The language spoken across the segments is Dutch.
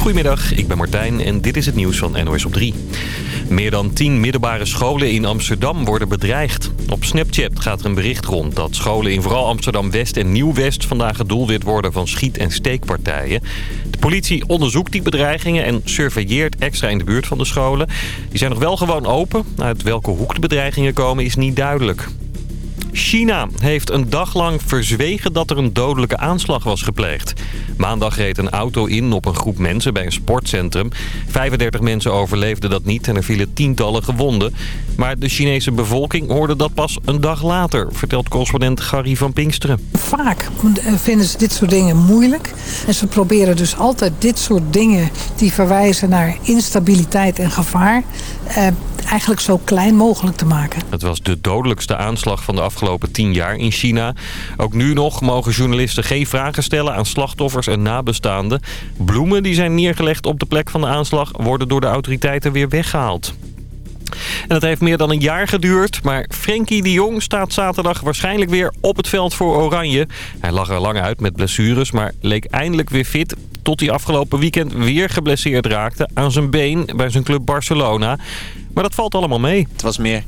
Goedemiddag, ik ben Martijn en dit is het nieuws van NOS op 3. Meer dan 10 middelbare scholen in Amsterdam worden bedreigd. Op Snapchat gaat er een bericht rond dat scholen in vooral Amsterdam-West en Nieuw-West... vandaag het doelwit worden van schiet- en steekpartijen. De politie onderzoekt die bedreigingen en surveilleert extra in de buurt van de scholen. Die zijn nog wel gewoon open. Uit welke hoek de bedreigingen komen is niet duidelijk. China heeft een dag lang verzwegen dat er een dodelijke aanslag was gepleegd. Maandag reed een auto in op een groep mensen bij een sportcentrum. 35 mensen overleefden dat niet en er vielen tientallen gewonden. Maar de Chinese bevolking hoorde dat pas een dag later, vertelt correspondent Gary van Pinksteren. Vaak vinden ze dit soort dingen moeilijk. En ze proberen dus altijd dit soort dingen die verwijzen naar instabiliteit en gevaar... Eh, eigenlijk zo klein mogelijk te maken. Het was de dodelijkste aanslag van de afgelopen tien jaar in China. Ook nu nog mogen journalisten geen vragen stellen aan slachtoffers en nabestaanden. Bloemen die zijn neergelegd op de plek van de aanslag worden door de autoriteiten weer weggehaald. En het heeft meer dan een jaar geduurd, maar Frenkie de Jong staat zaterdag waarschijnlijk weer op het veld voor Oranje. Hij lag er lang uit met blessures, maar leek eindelijk weer fit tot hij afgelopen weekend weer geblesseerd raakte aan zijn been bij zijn club Barcelona. Maar dat valt allemaal mee. Het was meer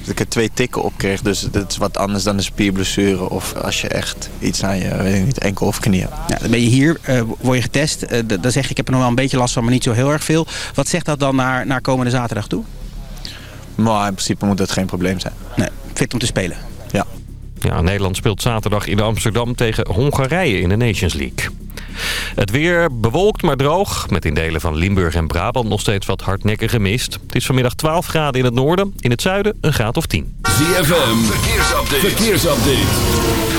dat ik er twee tikken op kreeg. Dus dat is wat anders dan een spierblessure. Of als je echt iets aan je weet niet, enkel of knie hebt. Ja, dan ben je hier, uh, word je getest. Uh, dan zeg je ik heb er nog wel een beetje last van, maar niet zo heel erg veel. Wat zegt dat dan naar, naar komende zaterdag toe? Maar in principe moet dat geen probleem zijn. Nee, fit om te spelen. Ja. Ja, Nederland speelt zaterdag in Amsterdam tegen Hongarije in de Nations League. Het weer bewolkt maar droog. Met in delen van Limburg en Brabant nog steeds wat hardnekkige mist. Het is vanmiddag 12 graden in het noorden. In het zuiden een graad of 10. ZFM, verkeersupdate. verkeersupdate.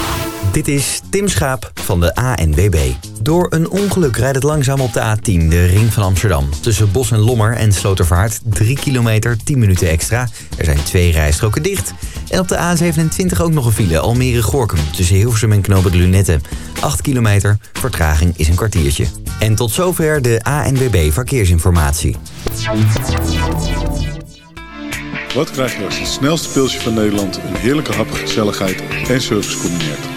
Dit is Tim Schaap van de ANWB. Door een ongeluk rijdt het langzaam op de A10, de ring van Amsterdam. Tussen Bos en Lommer en Slotervaart 3 kilometer, 10 minuten extra. Er zijn twee rijstroken dicht. En op de A27 ook nog een file, Almere-Gorkum. Tussen Hilversum en Knoopend Lunette. 8 kilometer, vertraging is een kwartiertje. En tot zover de ANWB Verkeersinformatie. Wat krijg je als het snelste pilsje van Nederland... een heerlijke hap, gezelligheid en service combineert?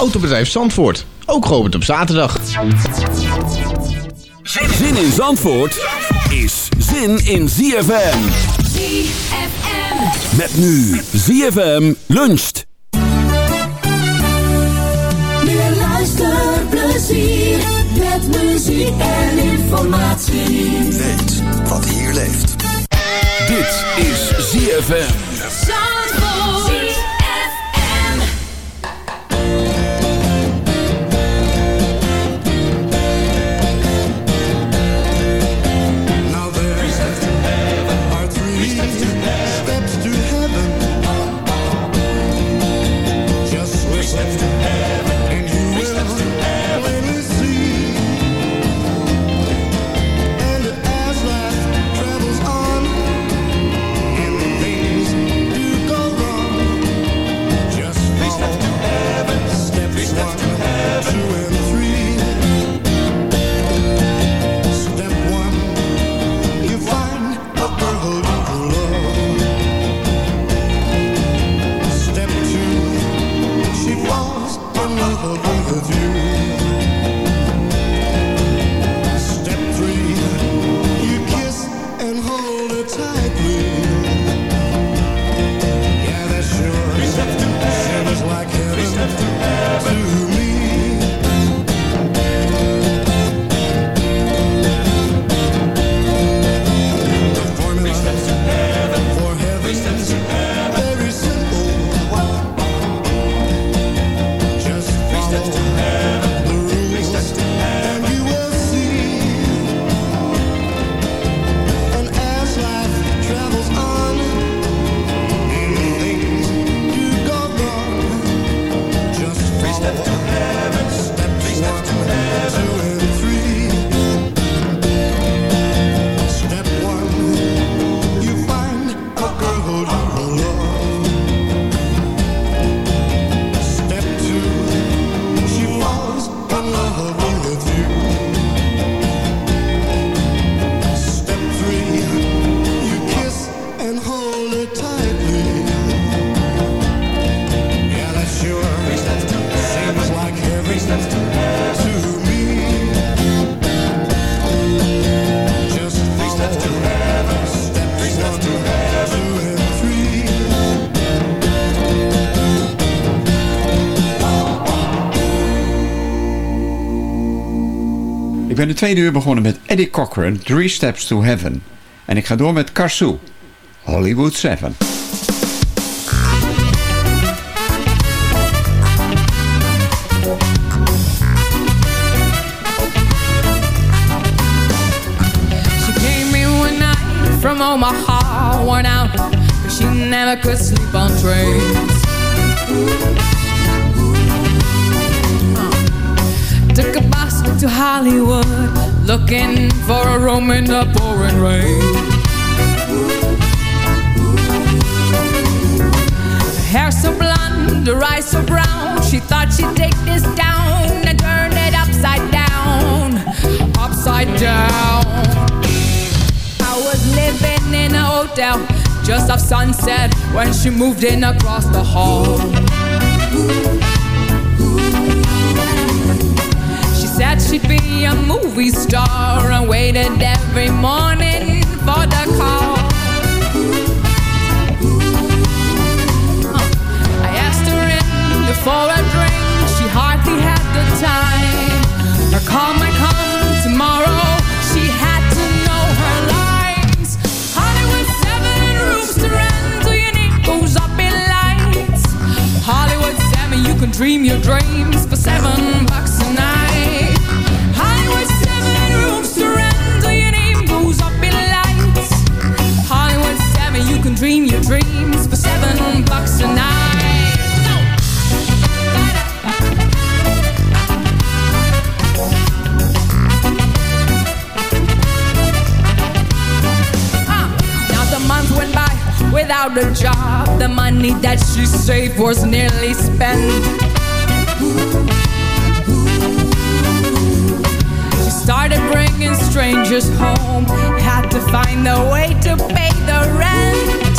Autobedrijf Zandvoort, ook geopend op zaterdag. Zin in Zandvoort is zin in ZFM. ZFM. Met nu ZFM luncht. Meer luisterplezier met muziek en informatie. Weet wat hier leeft. Dit is ZFM. Tweede uur begonnen met Eddie Cochran, Three Steps to Heaven. En ik ga door met Karsu, Hollywood 7. She came in one night from Omaha, worn out, but she never could sleep on trains. Hollywood, looking for a room in the pouring rain. Hair so blonde, her eyes so brown, she thought she'd take this down and turn it upside down, upside down. I was living in a hotel just off sunset when she moved in across the hall. She'd be a movie star and waited every morning for the call. I asked her in for a drink, she hardly had the time. Her call might come tomorrow, she had to know her lines. Hollywood 7 rooms to rent, do you need goes up in lights? Hollywood 7, you can dream your dreams for seven bucks a night. Without a job. The money that she saved was nearly spent. She started bringing strangers home. Had to find a way to pay the rent.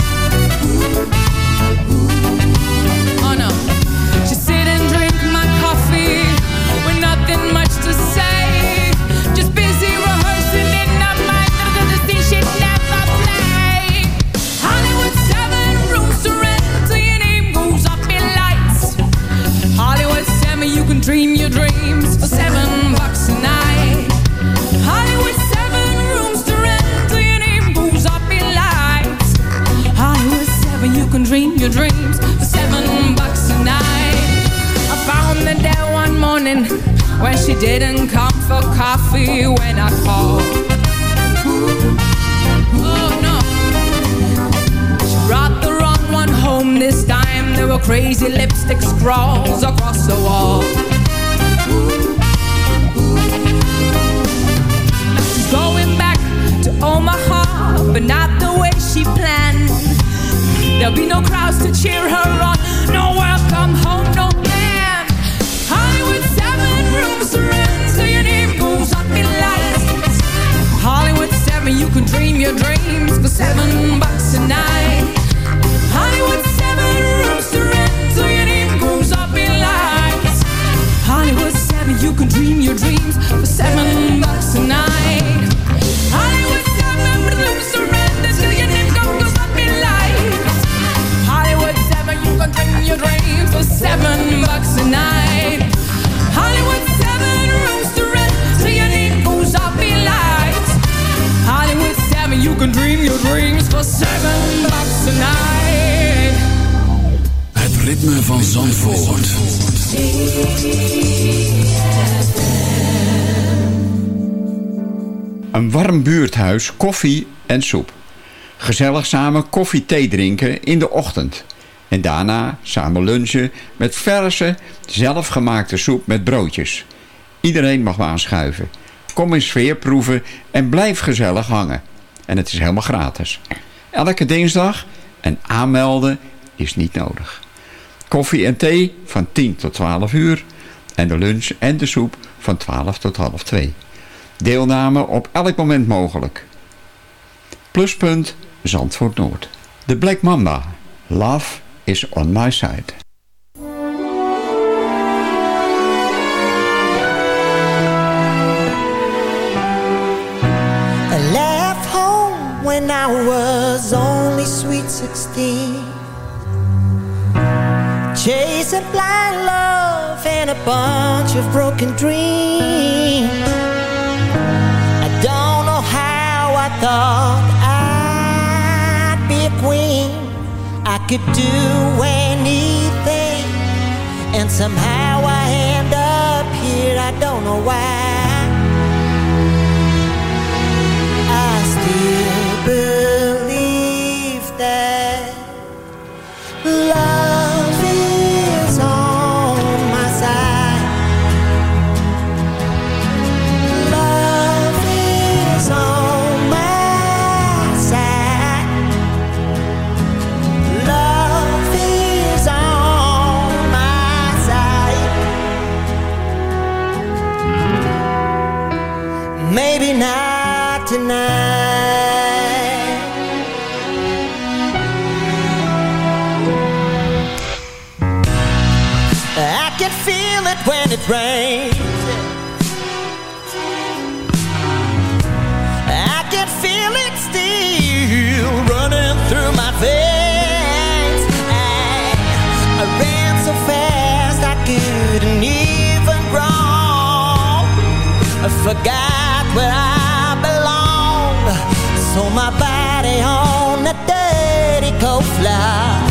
Morning when she didn't come for coffee when I called. Oh no. She brought the wrong one home this time. There were crazy lipstick scrawls across the wall. She's going back to Omaha, but not the way she planned. There'll be no crowds to cheer her on. No welcome home, ritme van Zandvoort. Een warm buurthuis, koffie en soep. Gezellig samen koffie-thee drinken in de ochtend. En daarna samen lunchen met verse, zelfgemaakte soep met broodjes. Iedereen mag aanschuiven. Kom in sfeer proeven en blijf gezellig hangen. En het is helemaal gratis. Elke dinsdag en aanmelden is niet nodig. Koffie en thee van 10 tot 12 uur. En de lunch en de soep van 12 tot half 2. Deelname op elk moment mogelijk. Pluspunt Zandvoort Noord. De Black Mamba. Love is on my side. I left home when I was only sweet 16 Chasing blind love and a bunch of broken dreams I don't know how I thought I'd be a queen. I could do anything, and somehow I end up here. I don't know why. I can feel it still running through my veins. I, ran so fast I couldn't even. I forgot where I belonged. So my body on the dirty cold floor.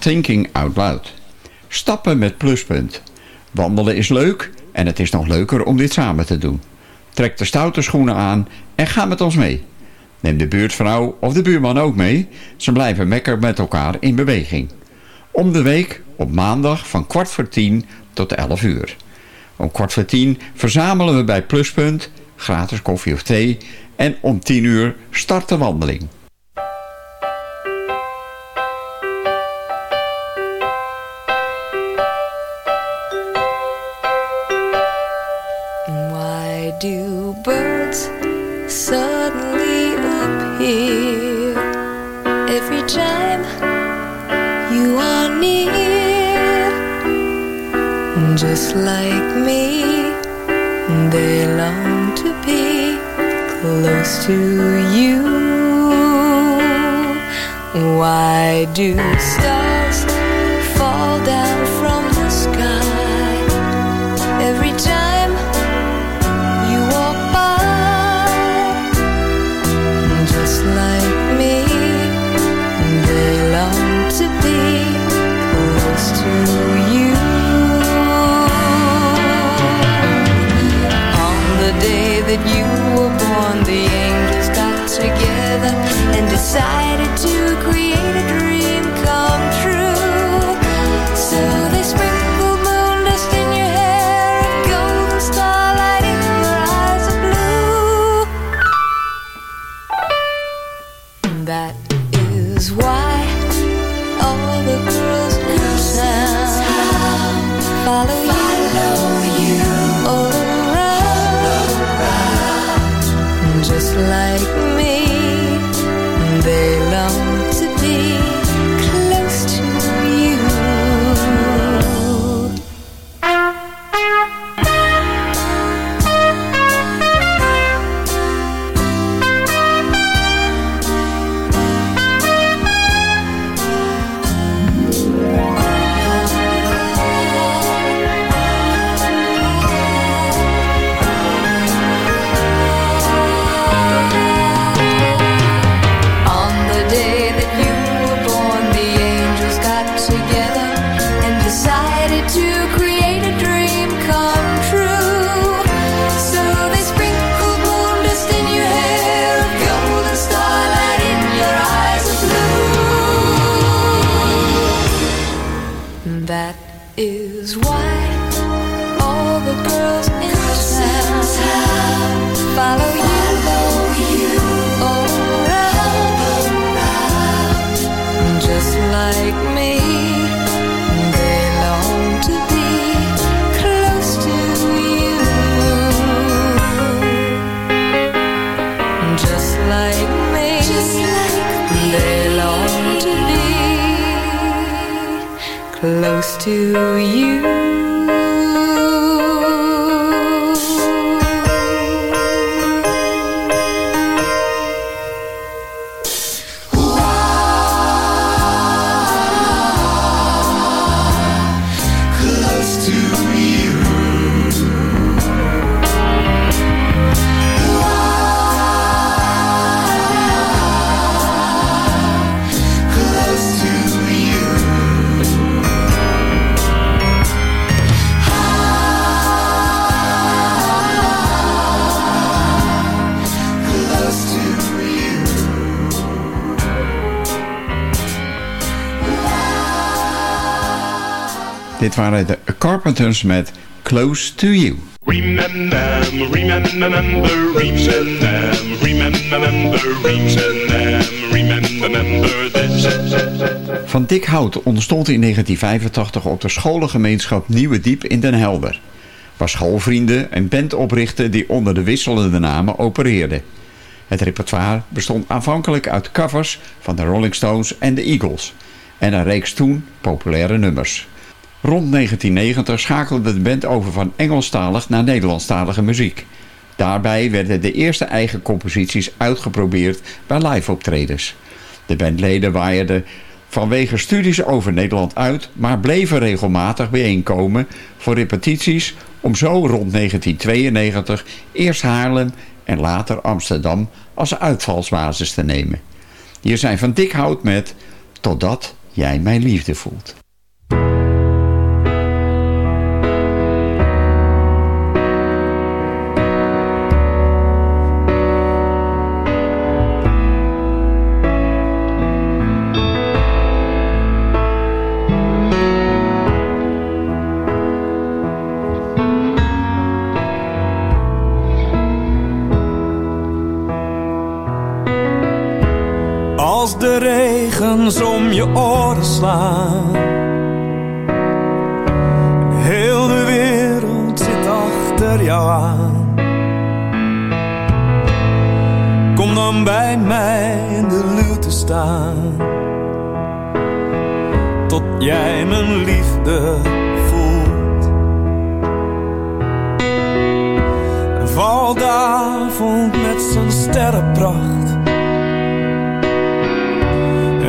Thinking Out Loud. Stappen met pluspunt. Wandelen is leuk en het is nog leuker om dit samen te doen. Trek de stoute schoenen aan en ga met ons mee. Neem de buurtvrouw of de buurman ook mee. Ze blijven lekker met elkaar in beweging. Om de week op maandag van kwart voor tien tot elf uur. Om kwart voor tien verzamelen we bij Pluspunt, gratis koffie of thee... en om tien uur start de wandeling. To you. Why do stars waren de Carpenters met Close to You. Remember, remember, remember, remember, remember, remember, remember this. Van Dick Hout ontstond in 1985 op de scholengemeenschap Nieuwe Diep in Den Helder. Waar schoolvrienden een band oprichtten die onder de wisselende namen opereerden. Het repertoire bestond aanvankelijk uit covers van de Rolling Stones en de Eagles. En een reeks toen populaire nummers. Rond 1990 schakelde de band over van Engelstalig naar Nederlandstalige muziek. Daarbij werden de eerste eigen composities uitgeprobeerd bij live optredens. De bandleden waaierden vanwege studies over Nederland uit, maar bleven regelmatig bijeenkomen voor repetities om zo rond 1992 eerst Haarlem en later Amsterdam als uitvalsbasis te nemen. Hier zijn Van Dikhout met Totdat jij mijn liefde voelt. Regens om je oren slaan. Heel de wereld zit achter jou aan. Kom dan bij mij in de luw te staan. Tot jij mijn liefde voelt. En valt de met zijn sterrenpracht.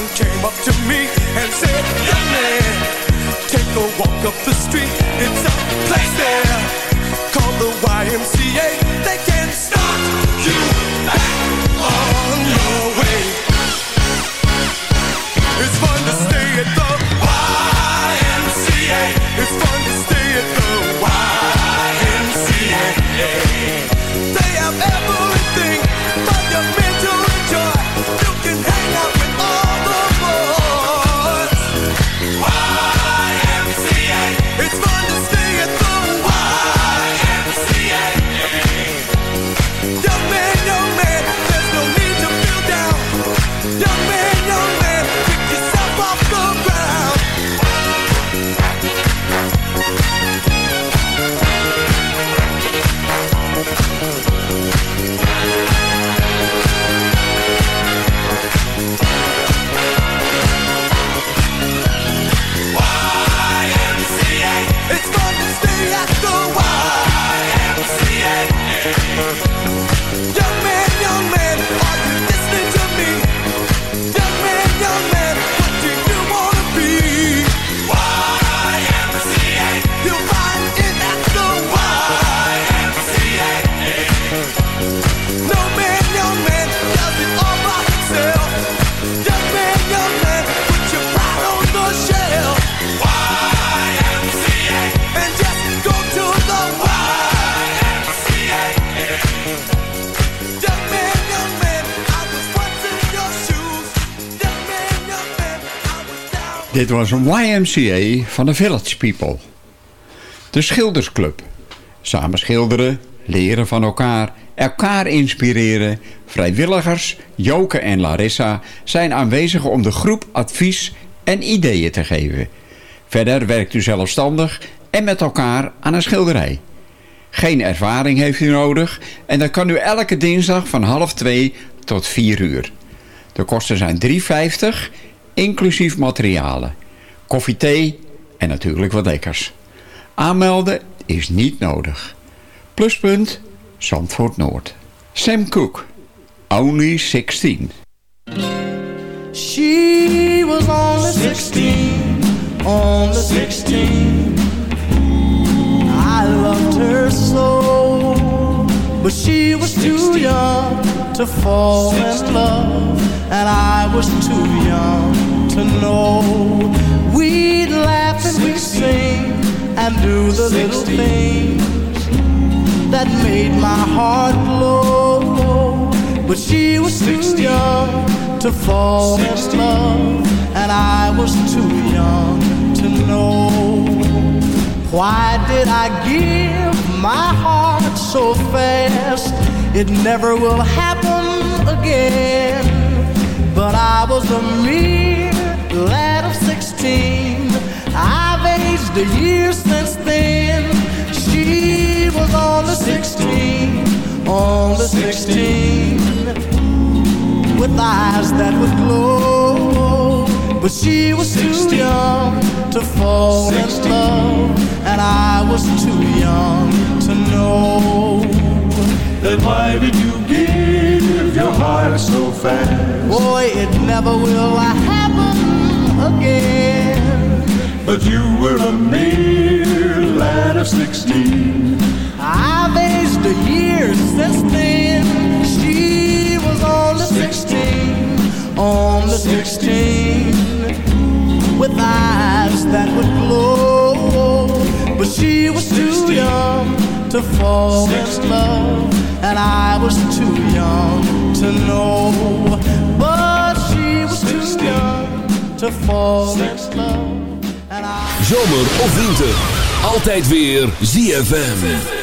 Someone came up to me and said, man, take a walk up the street. It's a place there called the YMCA. They can start you Dit was een YMCA van de Village People. De Schildersclub. Samen schilderen, leren van elkaar, elkaar inspireren. Vrijwilligers, Joke en Larissa zijn aanwezig om de groep advies en ideeën te geven. Verder werkt u zelfstandig en met elkaar aan een schilderij. Geen ervaring heeft u nodig en dat kan u elke dinsdag van half twee tot 4 uur. De kosten zijn 3,50 inclusief materialen. Koffie, thee en natuurlijk wat lekkers. Aanmelden is niet nodig. Pluspunt Zandvoort Noord. Sam Cooke, Only 16. She was only 16, only 16. I loved her so, but she was too young to fall in love, and I was too young to know. We'd laugh and we'd sing and do the little things that made my heart glow. But she was too young to fall in love, and I was too young to know. Why did I give my heart so fast? It never will happen again. But I was a mere lad of 16. I've aged a year since then. She was only 16, only 16 with eyes that would glow. But she was too young to fall in love, and I was too young to know. Then why did you give your heart so fast? Boy, it never will happen again. But you were a mere lad of sixteen. I've aged a year since then. She was only 16, only 16, with eyes that would glow. But she was too young to fall in love, and I was too young to know. But she was too young to fall in love, and I. Zomer of winter, altijd weer ZFM.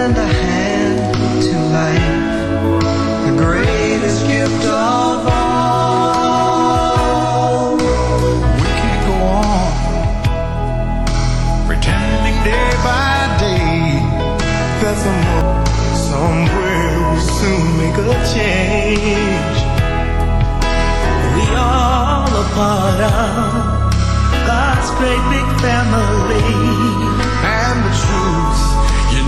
Lend a hand to life, the greatest gift of all. We can't go on pretending day by day that someone somewhere will soon make a change. We all a part of God's great big family.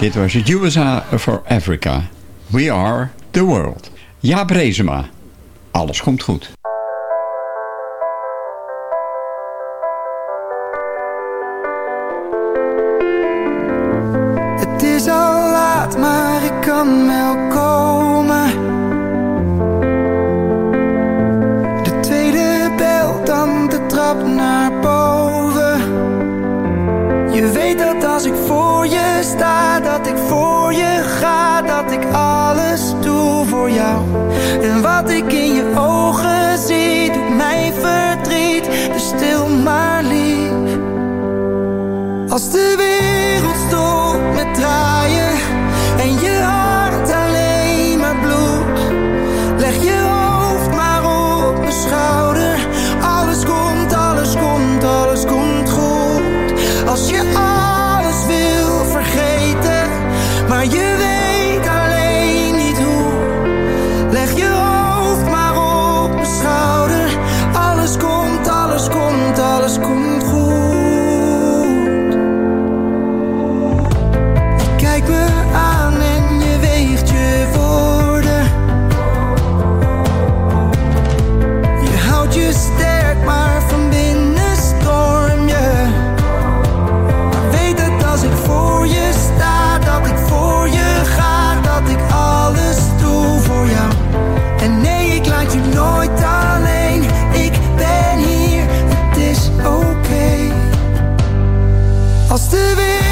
Dit was het USA for Africa. We are the world. Ja, Brezema. Alles komt goed. Als de wereld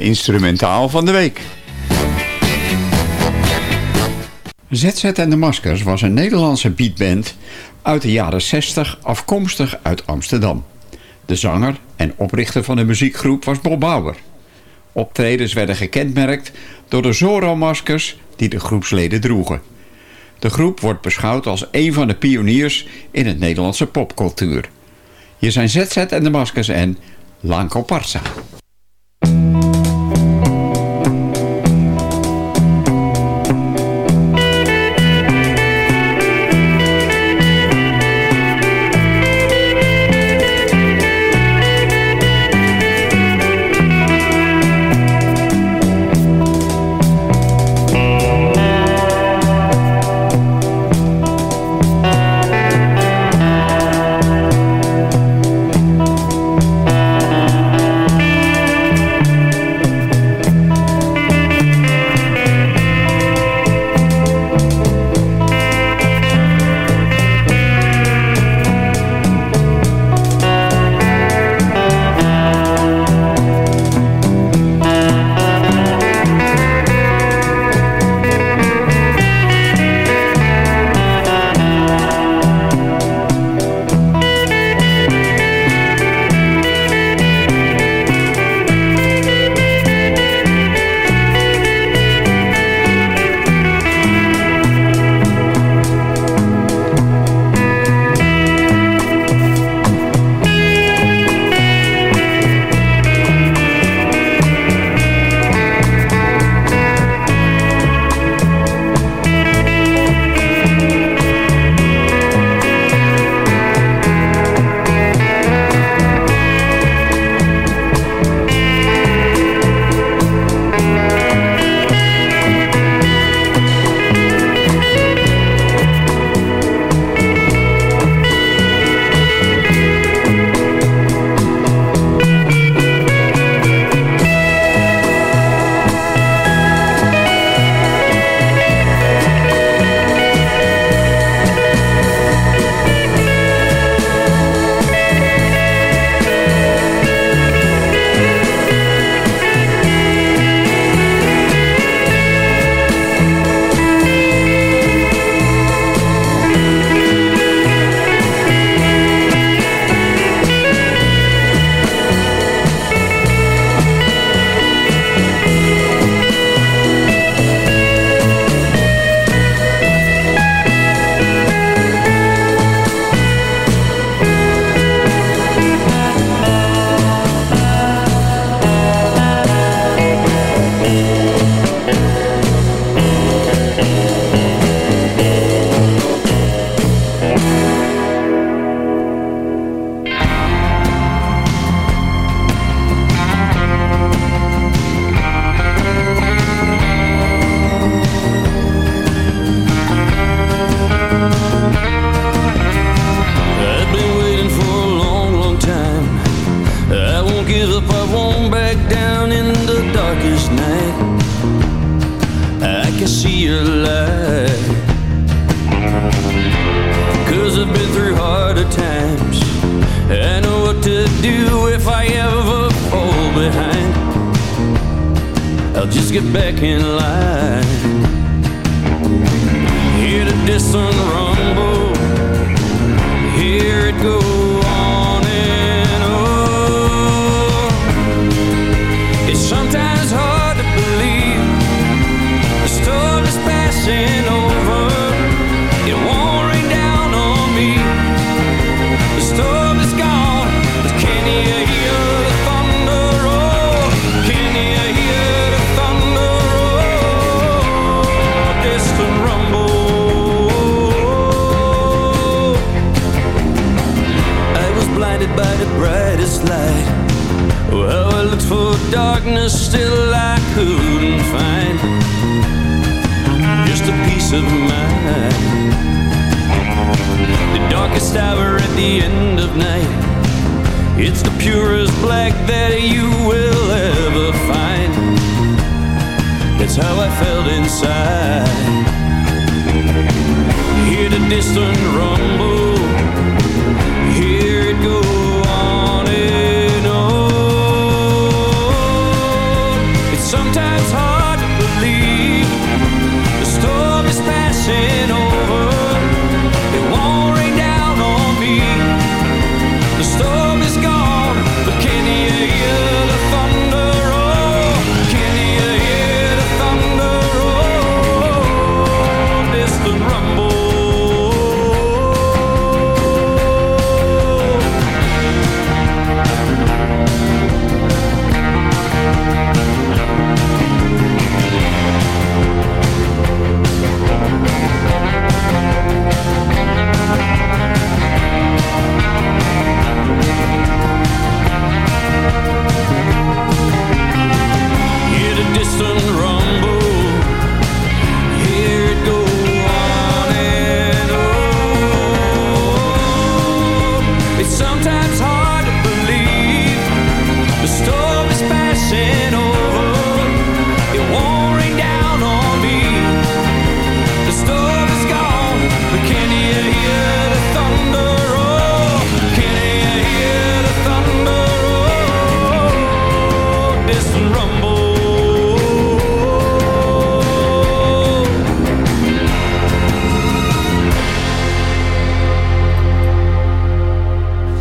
instrumentaal van de week. ZZ en de Maskers was een Nederlandse beatband uit de jaren 60 afkomstig uit Amsterdam. De zanger en oprichter van de muziekgroep was Bob Bauer. Optredens werden gekenmerkt door de Zorro-maskers die de groepsleden droegen. De groep wordt beschouwd als een van de pioniers in het Nederlandse popcultuur. Hier zijn ZZ en de Maskers en Lanko Parsa.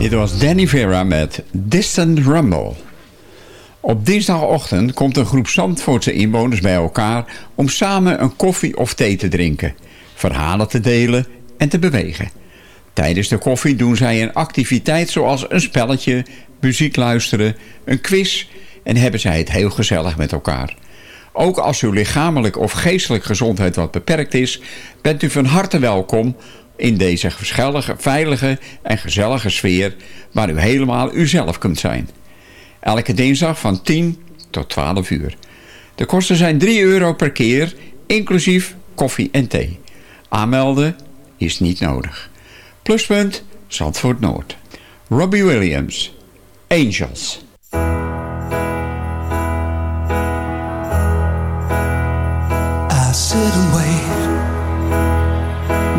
Dit was Danny Vera met Distant Rumble. Op dinsdagochtend komt een groep Zandvoortse inwoners bij elkaar... om samen een koffie of thee te drinken, verhalen te delen en te bewegen. Tijdens de koffie doen zij een activiteit zoals een spelletje, muziek luisteren, een quiz... en hebben zij het heel gezellig met elkaar. Ook als uw lichamelijk of geestelijk gezondheid wat beperkt is... bent u van harte welkom in deze veilige en gezellige sfeer... waar u helemaal uzelf kunt zijn. Elke dinsdag van 10 tot 12 uur. De kosten zijn 3 euro per keer, inclusief koffie en thee. Aanmelden is niet nodig. Pluspunt Zandvoort Noord. Robbie Williams. Angels.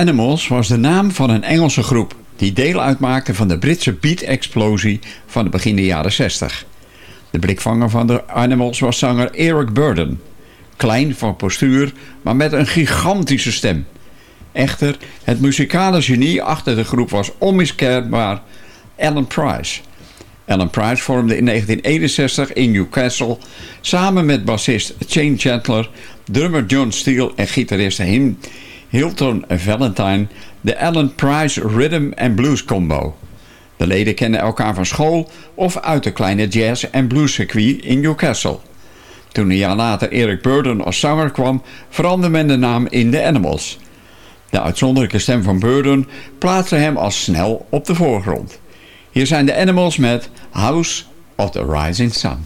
Animals was de naam van een Engelse groep die deel uitmaakte van de Britse beat-explosie van de begin de jaren 60. De blikvanger van de Animals was zanger Eric Burden. Klein van postuur, maar met een gigantische stem. Echter, het muzikale genie achter de groep was onmiskenbaar Alan Price. Alan Price vormde in 1961 in Newcastle samen met bassist Shane Chandler, drummer John Steele en gitarist Him Hilton Valentine de Alan Price Rhythm and Blues Combo. De leden kennen elkaar van school of uit de kleine jazz- en bluescircuit in Newcastle. Toen een jaar later Eric Burden als zanger kwam, veranderde men de naam in The Animals. De uitzonderlijke stem van Burden plaatste hem al snel op de voorgrond. Hier zijn de Animals met House of the Rising Sun.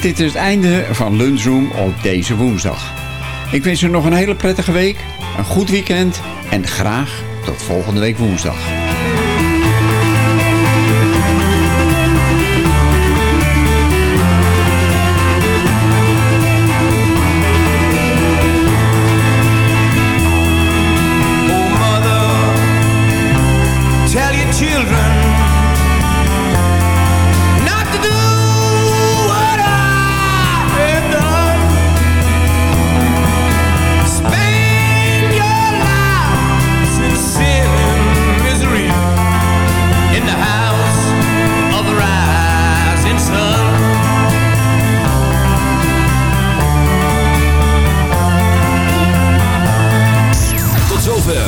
Dit is het einde van Lunchroom op deze woensdag. Ik wens u nog een hele prettige week, een goed weekend en graag tot volgende week woensdag.